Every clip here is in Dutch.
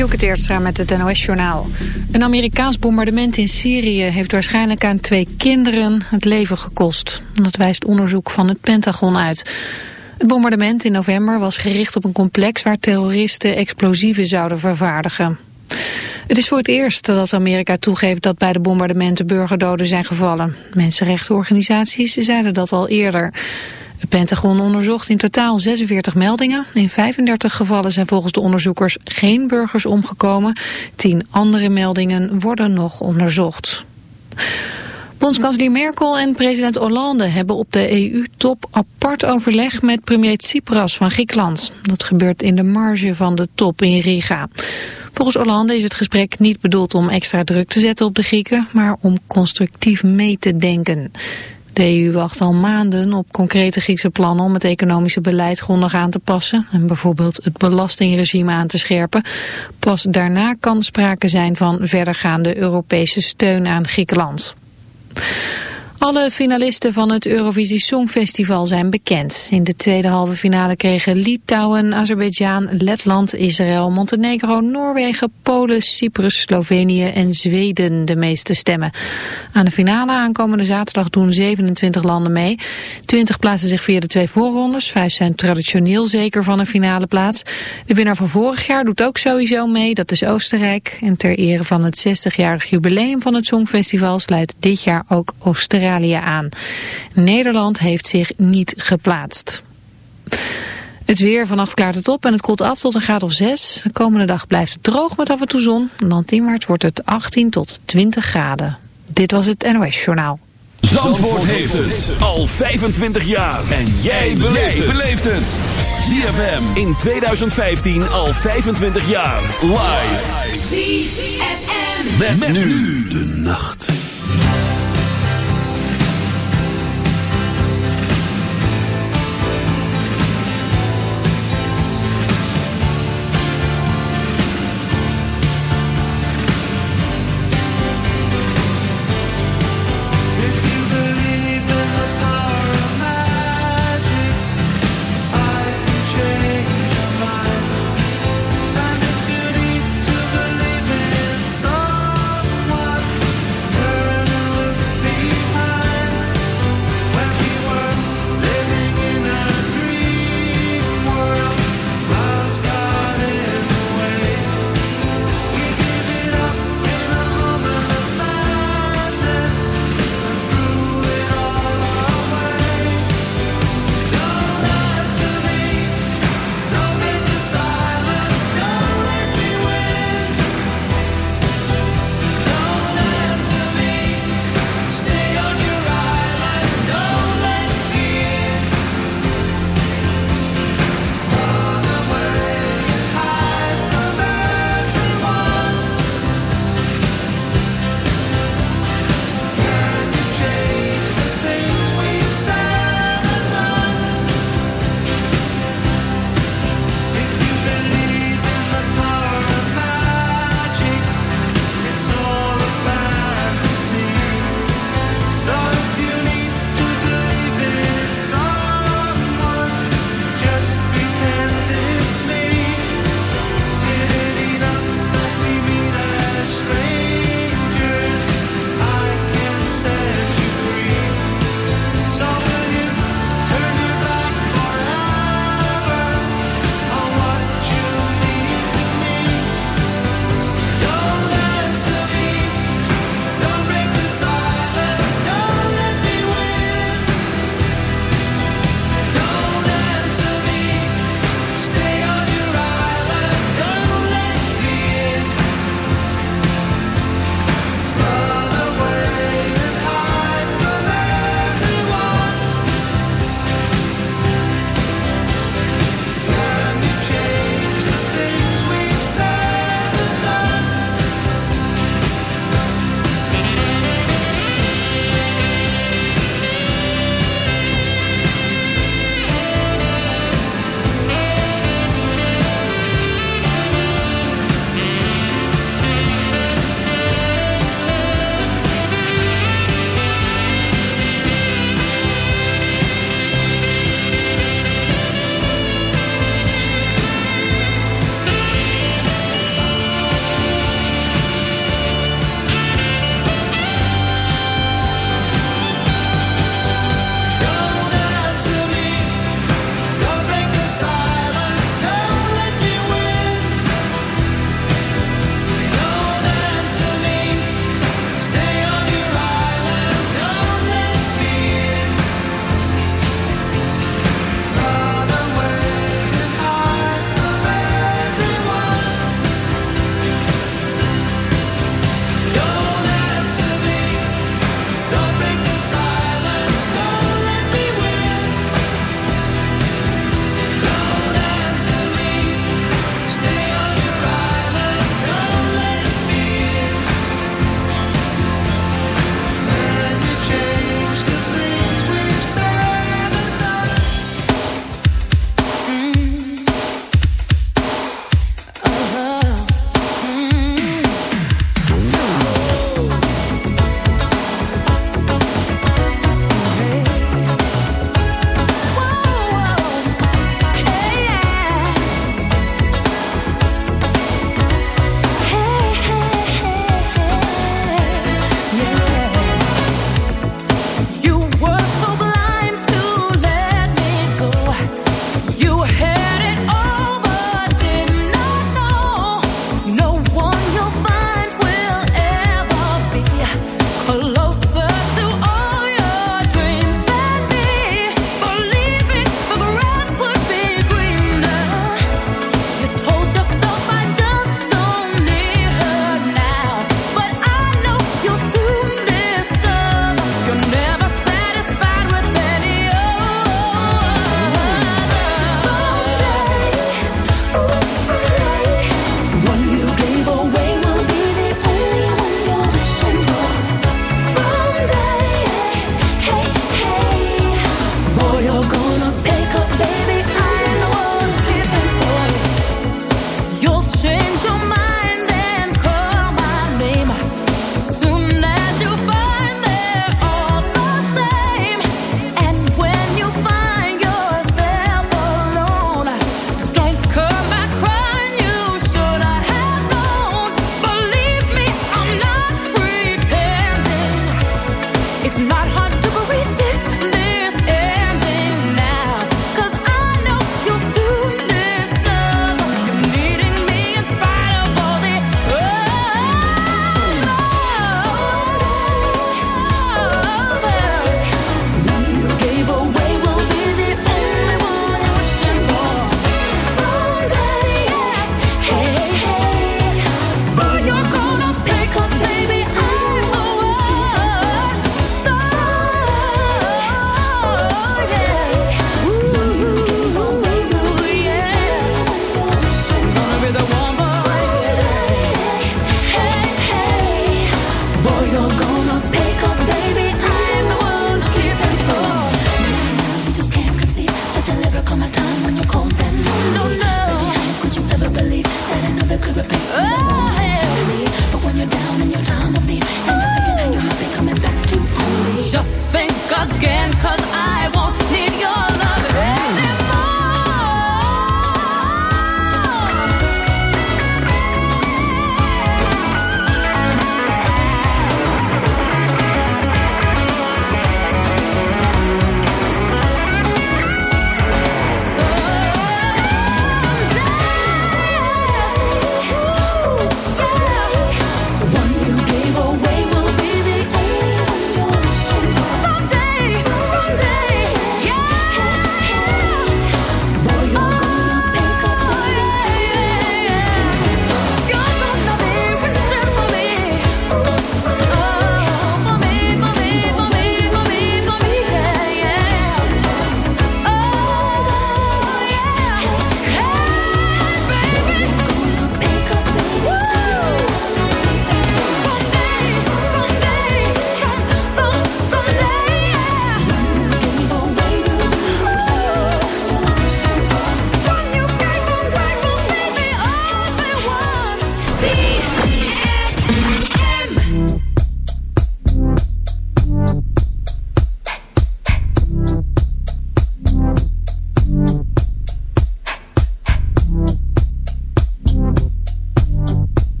Dielke Teertstra met het NOS-journaal. Een Amerikaans bombardement in Syrië heeft waarschijnlijk aan twee kinderen het leven gekost. Dat wijst onderzoek van het Pentagon uit. Het bombardement in november was gericht op een complex waar terroristen explosieven zouden vervaardigen. Het is voor het eerst dat Amerika toegeeft dat bij de bombardementen burgerdoden zijn gevallen. Mensenrechtenorganisaties zeiden dat al eerder. Het Pentagon onderzocht in totaal 46 meldingen. In 35 gevallen zijn volgens de onderzoekers geen burgers omgekomen. Tien andere meldingen worden nog onderzocht. Bondskanselier Merkel en president Hollande hebben op de EU-top apart overleg met premier Tsipras van Griekenland. Dat gebeurt in de marge van de top in Riga. Volgens Hollande is het gesprek niet bedoeld om extra druk te zetten op de Grieken, maar om constructief mee te denken. De EU wacht al maanden op concrete Griekse plannen om het economische beleid grondig aan te passen en bijvoorbeeld het belastingregime aan te scherpen. Pas daarna kan sprake zijn van verdergaande Europese steun aan Griekenland. Alle finalisten van het Eurovisie Songfestival zijn bekend. In de tweede halve finale kregen Litouwen, Azerbeidzjan, Letland, Israël, Montenegro, Noorwegen, Polen, Cyprus, Slovenië en Zweden de meeste stemmen. Aan de finale aankomende zaterdag doen 27 landen mee. 20 plaatsen zich via de twee voorrondes. Vijf zijn traditioneel zeker van een finale plaats. De winnaar van vorig jaar doet ook sowieso mee, dat is Oostenrijk. En ter ere van het 60-jarig jubileum van het Songfestival sluit dit jaar ook Oostenrijk aan. Nederland heeft zich niet geplaatst. Het weer, vannacht klaart het op en het koelt af tot een graad of 6. De komende dag blijft het droog met af en toe zon. Landinwaarts wordt het 18 tot 20 graden. Dit was het NOS Journaal. Zandvoort, heeft het al 25 jaar. En jij beleeft het. ZFM in 2015 al 25 jaar. Live. ZFM. met nu de nacht.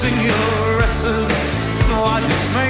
sing your essence. Why do?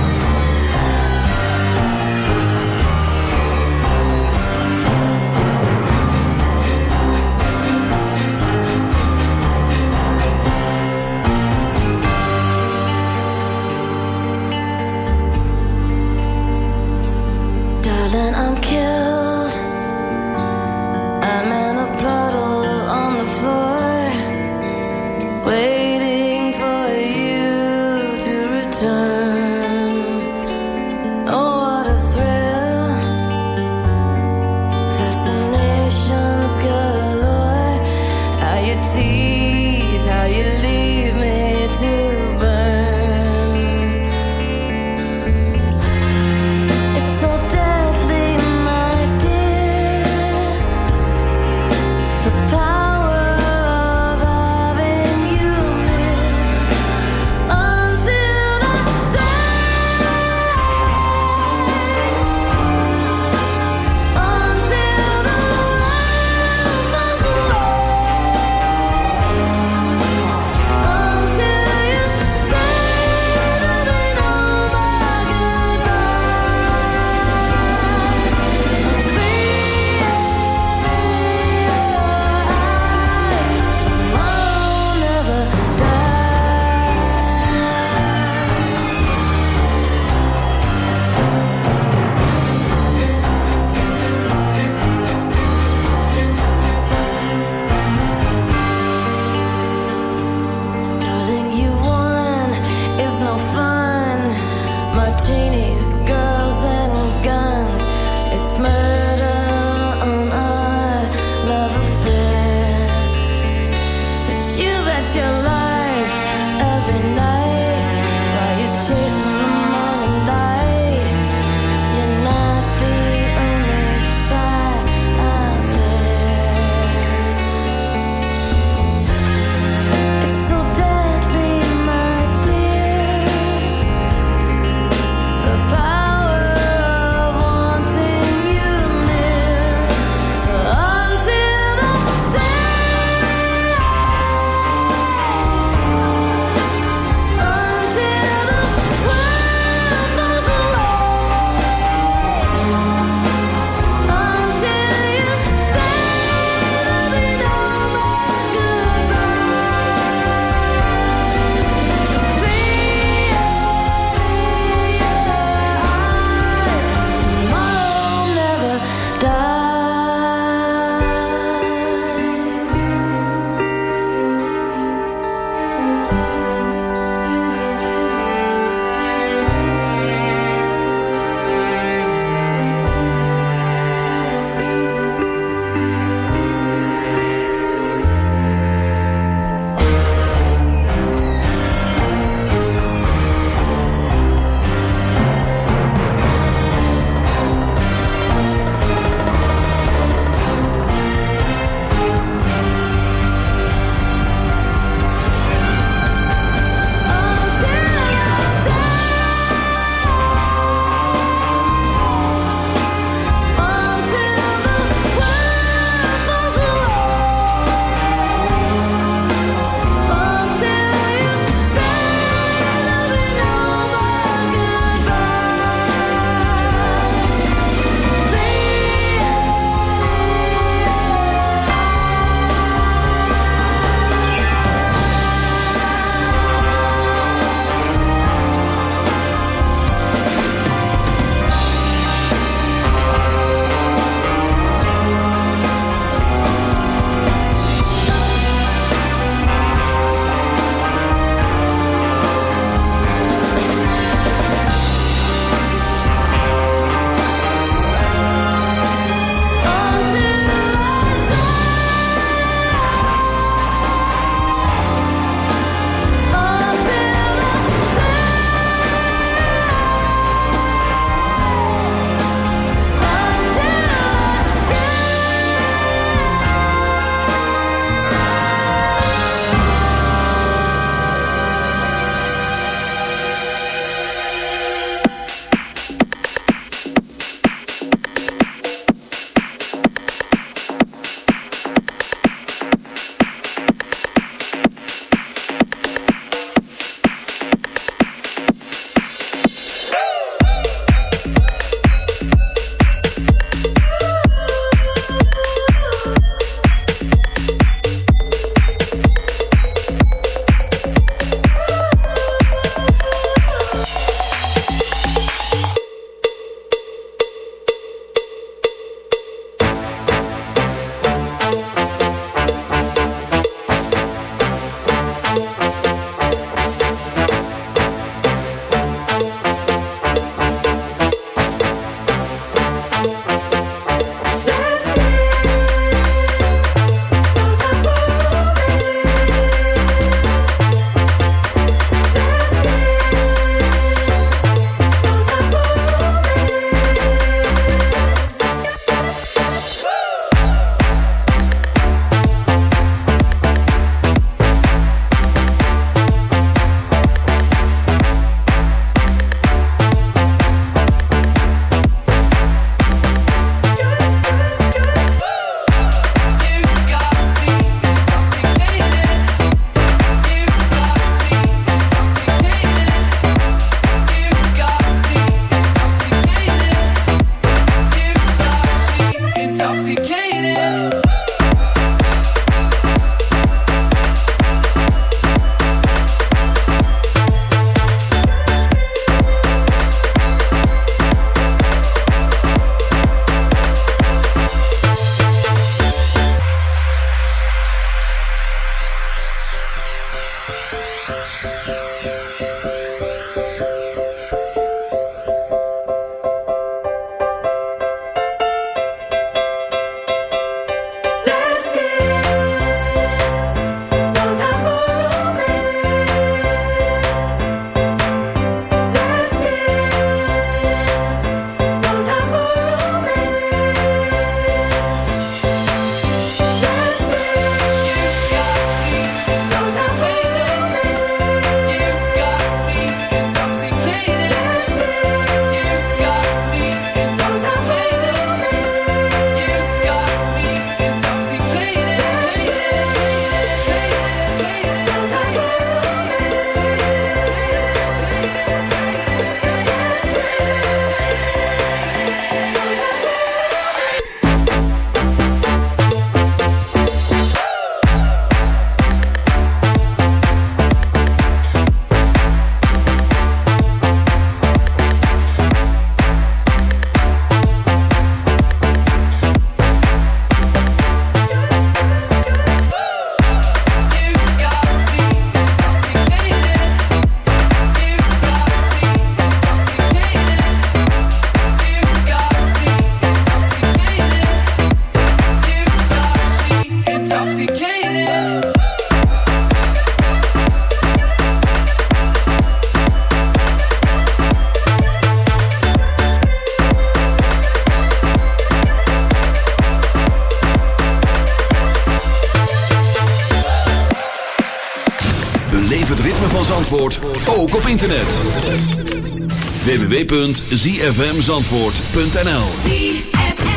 www.zfmzandvoort.nl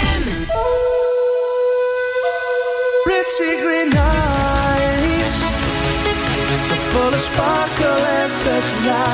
full sparkle and such light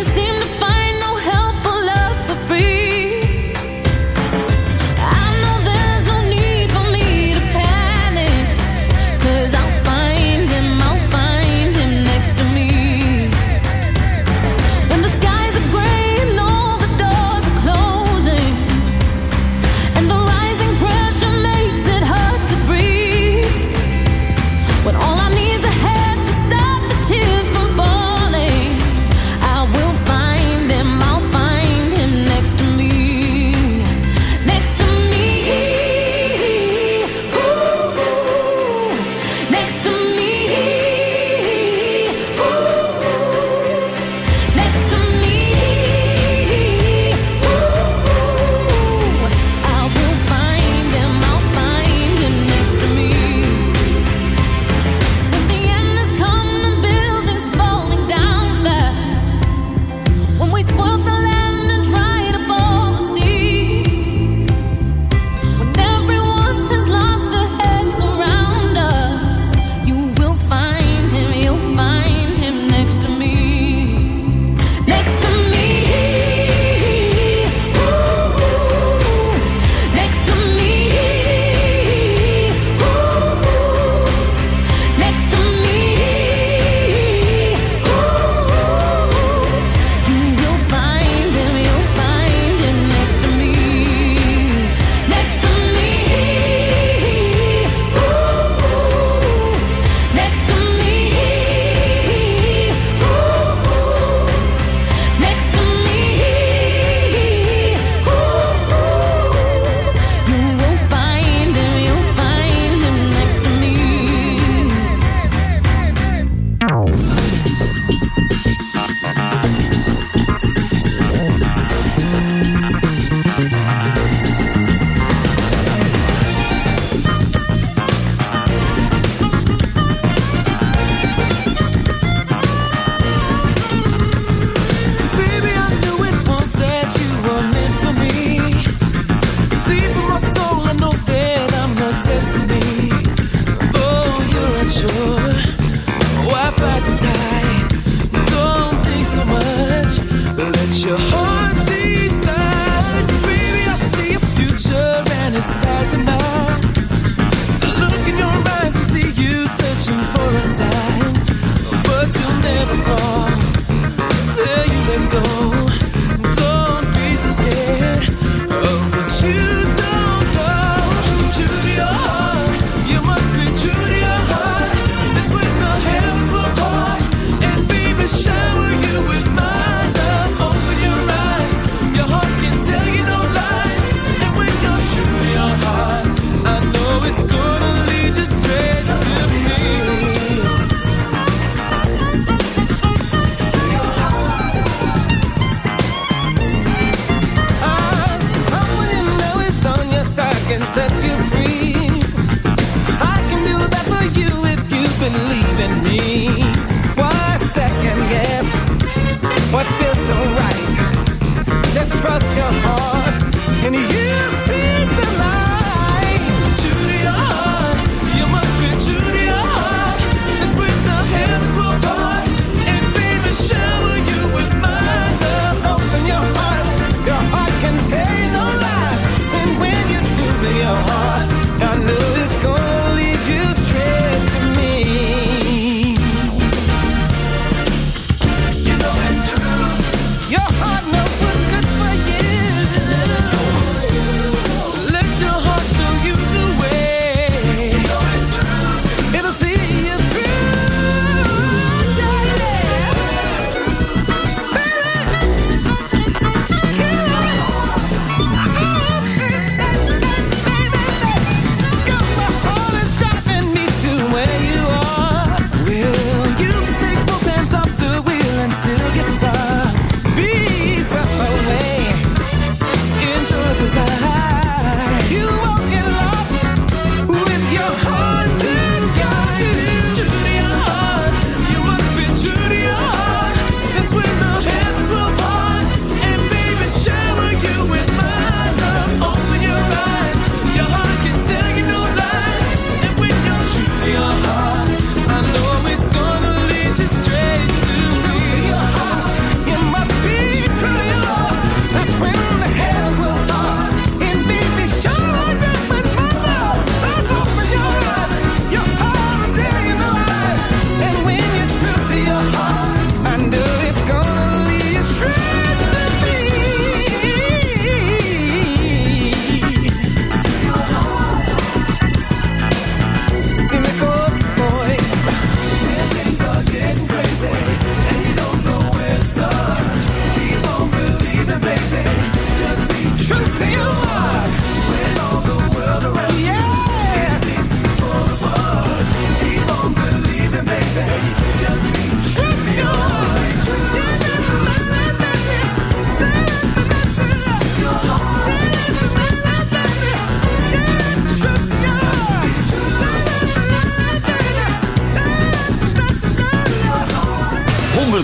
can't seem to find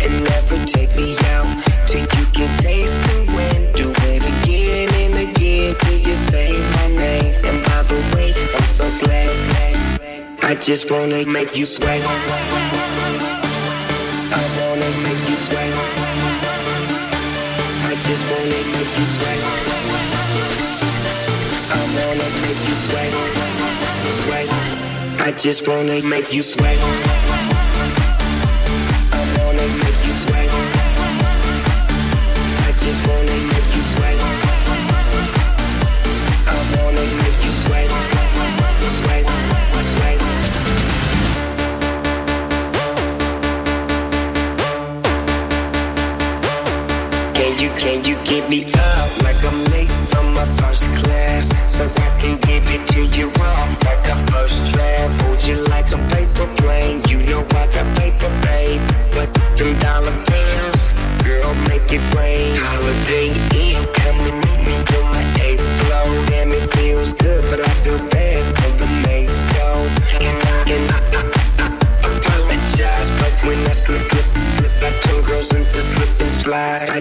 and never take me out till you can taste the wind. Do it again and again till you say my name. And I'm so glad. I just wanna make you sweat. I wanna make you sweat. I just wanna make you sweat. I wanna make you sweat. Sweat. I just wanna make you sweat.